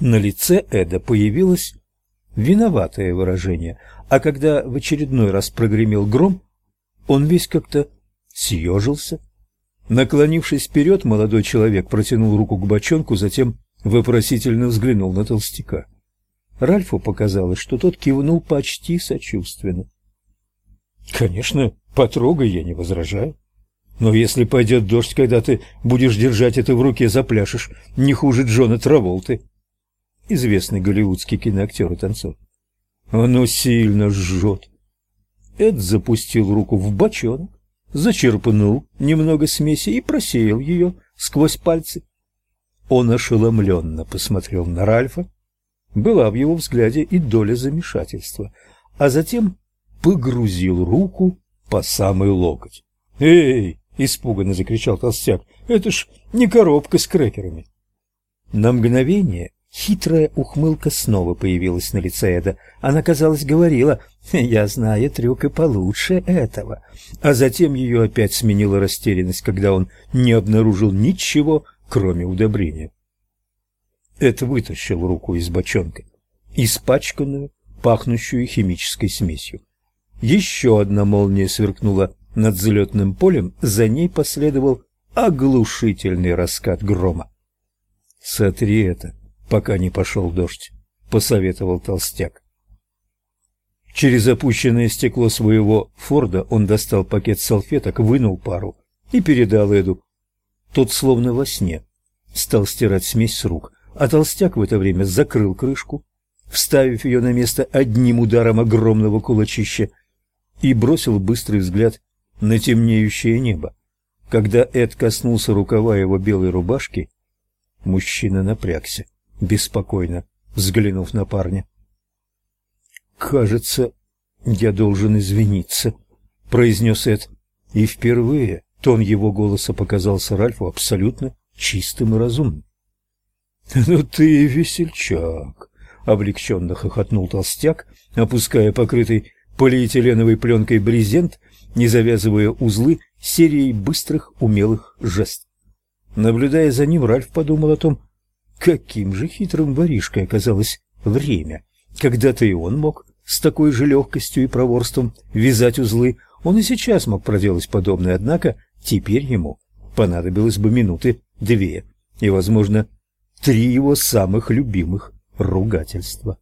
На лице Эда появилось виноватое выражение, а когда в очередной раз прогремел гром, он весь как-то съежился. Наклонившись вперед, молодой человек протянул руку к бочонку, затем вопросительно взглянул на толстяка. Ральфу показалось, что тот кивнул почти сочувственно. «Конечно, потрогай, я не возражаю. Но если пойдет дождь, когда ты будешь держать это в руке, запляшешь не хуже Джона Траволты» известный голливудский киноактер и танцор. Оно сильно жжет. Эд запустил руку в бочонок, зачерпнул немного смеси и просеял ее сквозь пальцы. Он ошеломленно посмотрел на Ральфа. Была в его взгляде и доля замешательства, а затем погрузил руку по самый локоть. «Эй!» — испуганно закричал толстяк. «Это ж не коробка с крекерами!» На мгновение Хитрая ухмылка снова появилась на лице Эда. Она, казалось, говорила «Я знаю трюк и получше этого». А затем ее опять сменила растерянность, когда он не обнаружил ничего, кроме удобрения. Эд вытащил руку из бочонка, испачканную, пахнущую химической смесью. Еще одна молния сверкнула над взлетным полем, за ней последовал оглушительный раскат грома. «Сотри это!» Пока не пошел дождь, посоветовал толстяк. Через опущенное стекло своего Форда он достал пакет салфеток, вынул пару и передал Эду. Тот словно во сне стал стирать смесь с рук, а толстяк в это время закрыл крышку, вставив ее на место одним ударом огромного кулачища и бросил быстрый взгляд на темнеющее небо. Когда Эд коснулся рукава его белой рубашки, мужчина напрягся беспокойно взглянув на парня. «Кажется, я должен извиниться», — произнес Эд. И впервые тон его голоса показался Ральфу абсолютно чистым и разумным. «Ну ты весельчак!» — облегченно хохотнул толстяк, опуская покрытый полиэтиленовой пленкой брезент, не завязывая узлы серией быстрых умелых жестов. Наблюдая за ним, Ральф подумал о том, Каким же хитрым воришкой оказалось время. Когда-то и он мог с такой же легкостью и проворством вязать узлы. Он и сейчас мог проделать подобное, однако теперь ему понадобилось бы минуты две и, возможно, три его самых любимых ругательства.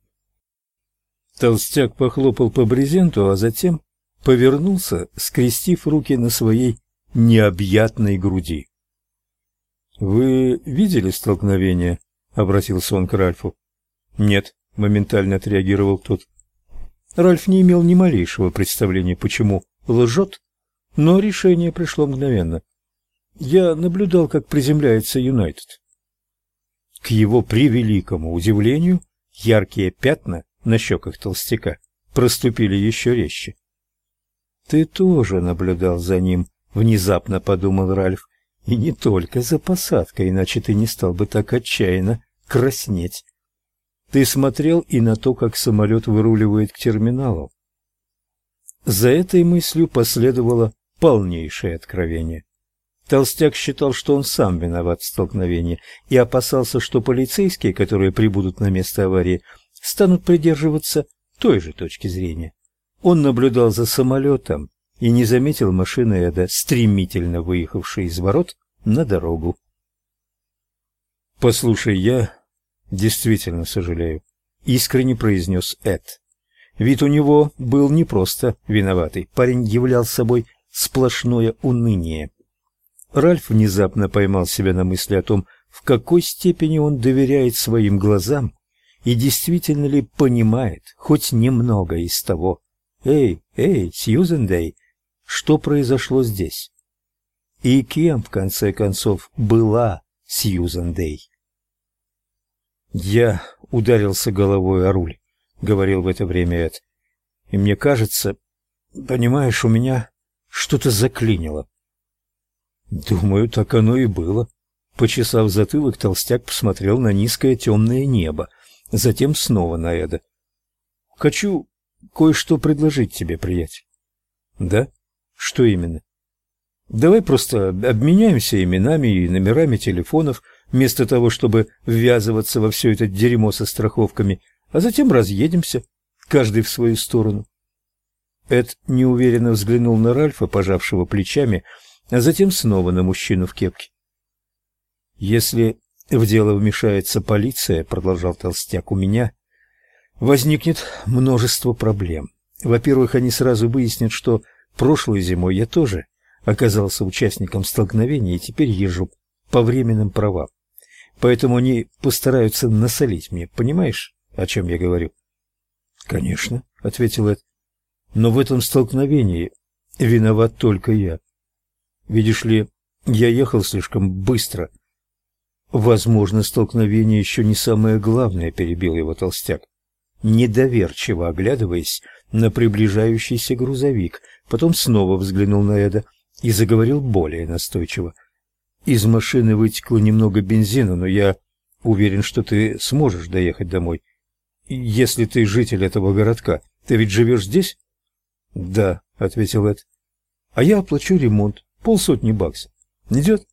Толстяк похлопал по брезенту, а затем повернулся, скрестив руки на своей необъятной груди. Вы видели столкновение обратился он к Ральфу. Нет, моментально отреагировал тот. Ральф не имел ни малейшего представления, почему лжет, но решение пришло мгновенно. Я наблюдал, как приземляется Юнайтед. К его превеликому удивлению, яркие пятна на щеках толстяка проступили еще резче. Ты тоже наблюдал за ним, внезапно подумал Ральф, и не только за посадкой, иначе ты не стал бы так отчаянно краснеть. Ты смотрел и на то, как самолет выруливает к терминалу. За этой мыслью последовало полнейшее откровение. Толстяк считал, что он сам виноват в столкновении и опасался, что полицейские, которые прибудут на место аварии, станут придерживаться той же точки зрения. Он наблюдал за самолетом и не заметил машины Эда, стремительно выехавшей из ворот на дорогу. «Послушай, я действительно сожалею», — искренне произнес Эд. Вид у него был не просто виноватый. Парень являл собой сплошное уныние. Ральф внезапно поймал себя на мысли о том, в какой степени он доверяет своим глазам и действительно ли понимает хоть немного из того. Эй, эй, Сьюзен Дэй, что произошло здесь? И кем, в конце концов, была Сьюзан Дэй. «Я ударился головой о руль», — говорил в это время Эд. «И мне кажется, понимаешь, у меня что-то заклинило». «Думаю, так оно и было». Почесав затылок, толстяк посмотрел на низкое темное небо, затем снова на Эда. «Хочу кое-что предложить тебе, приятель». «Да? Что именно?» Давай просто обменяемся именами и номерами телефонов вместо того, чтобы ввязываться во все это дерьмо со страховками, а затем разъедемся, каждый в свою сторону. Эд неуверенно взглянул на Ральфа, пожавшего плечами, а затем снова на мужчину в кепке. Если в дело вмешается полиция, продолжал толстяк, у меня возникнет множество проблем. Во-первых, они сразу выяснят, что прошлой зимой я тоже оказался участником столкновения и теперь езжу по временным правам. Поэтому они постараются насолить мне, понимаешь, о чем я говорю? Конечно, ответил Эд. Но в этом столкновении виноват только я. Видишь ли, я ехал слишком быстро. Возможно, столкновение еще не самое главное, перебил его толстяк, недоверчиво оглядываясь на приближающийся грузовик, потом снова взглянул на Эда и заговорил более настойчиво. Из машины вытекло немного бензина, но я уверен, что ты сможешь доехать домой. Если ты житель этого городка, ты ведь живешь здесь? Да, ответил Эд. А я оплачу ремонт, полсотни баксов. Идет?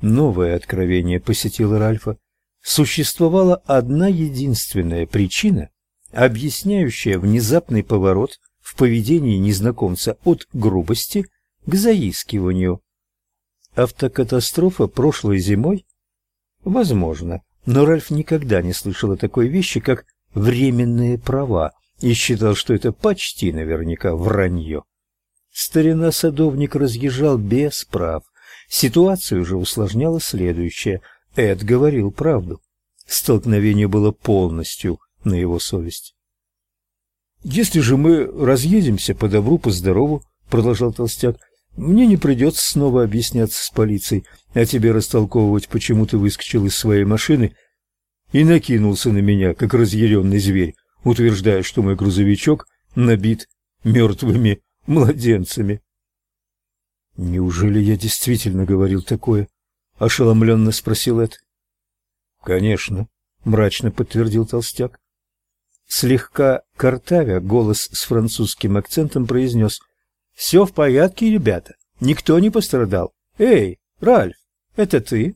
Новое откровение посетило Ральфа. Существовала одна единственная причина, объясняющая внезапный поворот в поведении незнакомца от грубости к заискиванию. Автокатастрофа прошлой зимой? Возможно, но Ральф никогда не слышал о такой вещи, как временные права, и считал, что это почти наверняка вранье. Старина садовник разъезжал без прав. Ситуацию уже усложняло следующее. Эд говорил правду. Столкновение было полностью на его совесть. «Если же мы разъедемся по добру, по здорову, — продолжал Толстяк, — мне не придется снова объясняться с полицией, а тебе растолковывать, почему ты выскочил из своей машины и накинулся на меня, как разъяренный зверь, утверждая, что мой грузовичок набит мертвыми младенцами. Неужели я действительно говорил такое? ошеломленно спросил Эд. Конечно, мрачно подтвердил толстяк. Слегка картавя, голос с французским акцентом произнес «Все в порядке, ребята. Никто не пострадал. Эй, Ральф, это ты?»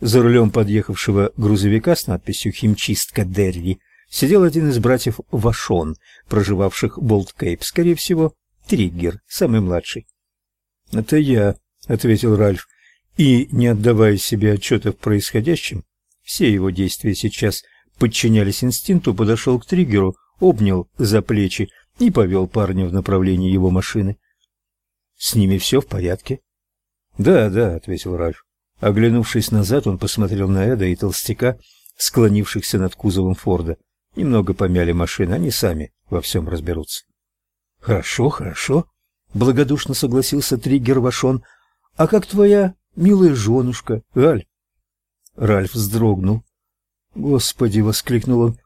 За рулем подъехавшего грузовика с надписью «Химчистка Дерри» сидел один из братьев Вашон, проживавших в Болт-Кейп, скорее всего, Триггер, самый младший. «Это я», — ответил Ральф, и, не отдавая себе отчета в происходящем, все его действия сейчас подчинялись инстинкту, подошел к Триггеру, обнял за плечи и повел парня в направлении его машины. «С ними все в порядке?» «Да, да», — ответил Ральф. Оглянувшись назад, он посмотрел на Эда и толстяка, склонившихся над кузовом Форда. Немного помяли машины, они сами во всем разберутся. Хорошо, хорошо, благодушно согласился Триггер Вашон. А как твоя милая женушка, Галь? Ральф вздрогнул. Господи, воскликнул он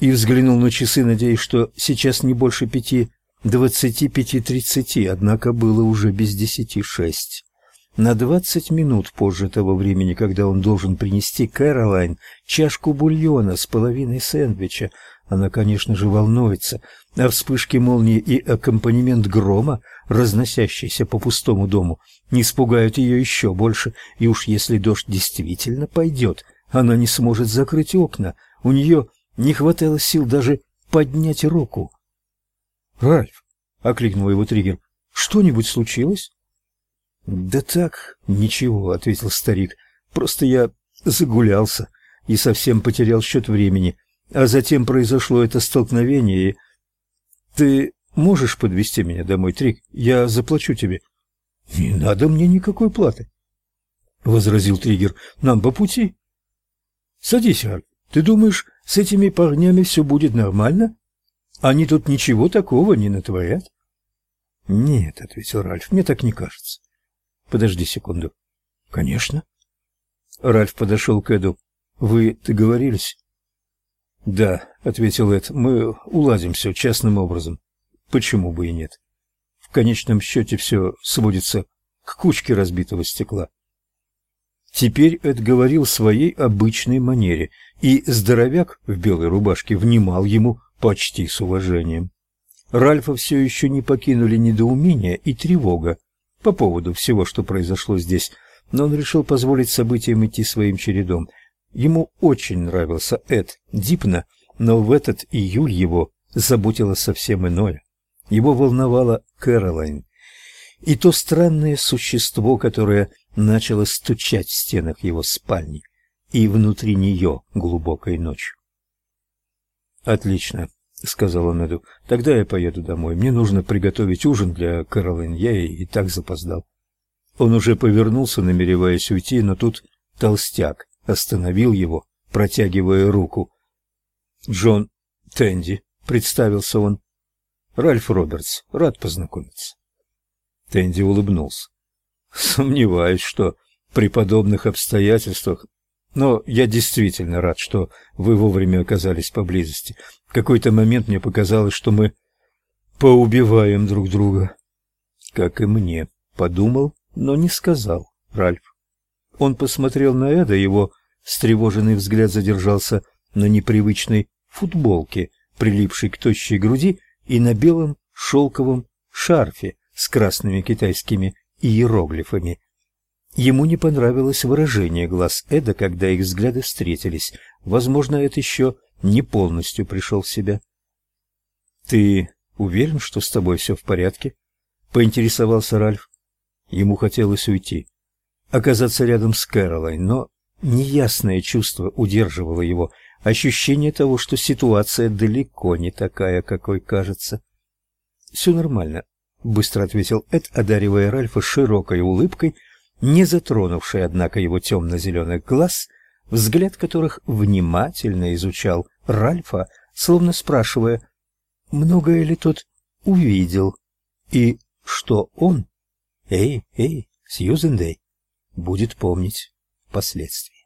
и взглянул на часы, надеясь, что сейчас не больше пяти двадцати пяти-тридцати, однако было уже без десяти шесть. На двадцать минут позже того времени, когда он должен принести Кэролайн чашку бульона с половиной сэндвича, она, конечно же, волнуется, а вспышки молнии и аккомпанемент грома, разносящийся по пустому дому, не испугают ее еще больше, и уж если дождь действительно пойдет, она не сможет закрыть окна, у нее не хватало сил даже поднять руку. «Ральф!» — окликнул его триггер. «Что-нибудь случилось?» «Да так, ничего», — ответил старик. «Просто я загулялся и совсем потерял счет времени. А затем произошло это столкновение, и... Ты можешь подвезти меня домой, Трик? Я заплачу тебе. Не надо мне никакой платы, возразил Триггер. Нам по пути. Садись, Арк. Ты думаешь, с этими парнями все будет нормально? Они тут ничего такого не натворят? Нет, ответил Ральф. Мне так не кажется. Подожди секунду. Конечно. Ральф подошел к Эду. Вы договорились? Да, ответил Эд. Мы уладим все частным образом. Почему бы и нет? В конечном счете все сводится к кучке разбитого стекла. Теперь Эд говорил своей обычной манере, и здоровяк в белой рубашке внимал ему почти с уважением. Ральфа все еще не покинули недоумение и тревога по поводу всего, что произошло здесь, но он решил позволить событиям идти своим чередом. Ему очень нравился Эд Дипна, но в этот июль его заботило совсем иное. Его волновала Кэролайн и то странное существо, которое начало стучать в стенах его спальни и внутри нее глубокой ночью. «Отлично», — сказал он Эду. «Тогда я поеду домой. Мне нужно приготовить ужин для Кэролайн. Я и так запоздал». Он уже повернулся, намереваясь уйти, но тут толстяк остановил его, протягивая руку. «Джон Тенди», — представился он. «Ральф Робертс, рад познакомиться». Тенди улыбнулся. «Сомневаюсь, что при подобных обстоятельствах но я действительно рад, что вы вовремя оказались поблизости. В какой-то момент мне показалось, что мы поубиваем друг друга. Как и мне, подумал, но не сказал Ральф. Он посмотрел на Эда, его встревоженный взгляд задержался на непривычной футболке, прилипшей к тощей груди, и на белом шелковом шарфе с красными китайскими иероглифами. Ему не понравилось выражение глаз Эда, когда их взгляды встретились. Возможно, это еще не полностью пришел в себя. «Ты уверен, что с тобой все в порядке?» — поинтересовался Ральф. Ему хотелось уйти, оказаться рядом с Кэролайн, но неясное чувство удерживало его, ощущение того, что ситуация далеко не такая, какой кажется. «Все нормально», — быстро ответил Эд, одаривая Ральфа широкой улыбкой — не затронувший, однако, его темно-зеленых глаз, взгляд которых внимательно изучал Ральфа, словно спрашивая, многое ли тот увидел и что он, эй, эй, Сьюзен Дэй, будет помнить впоследствии.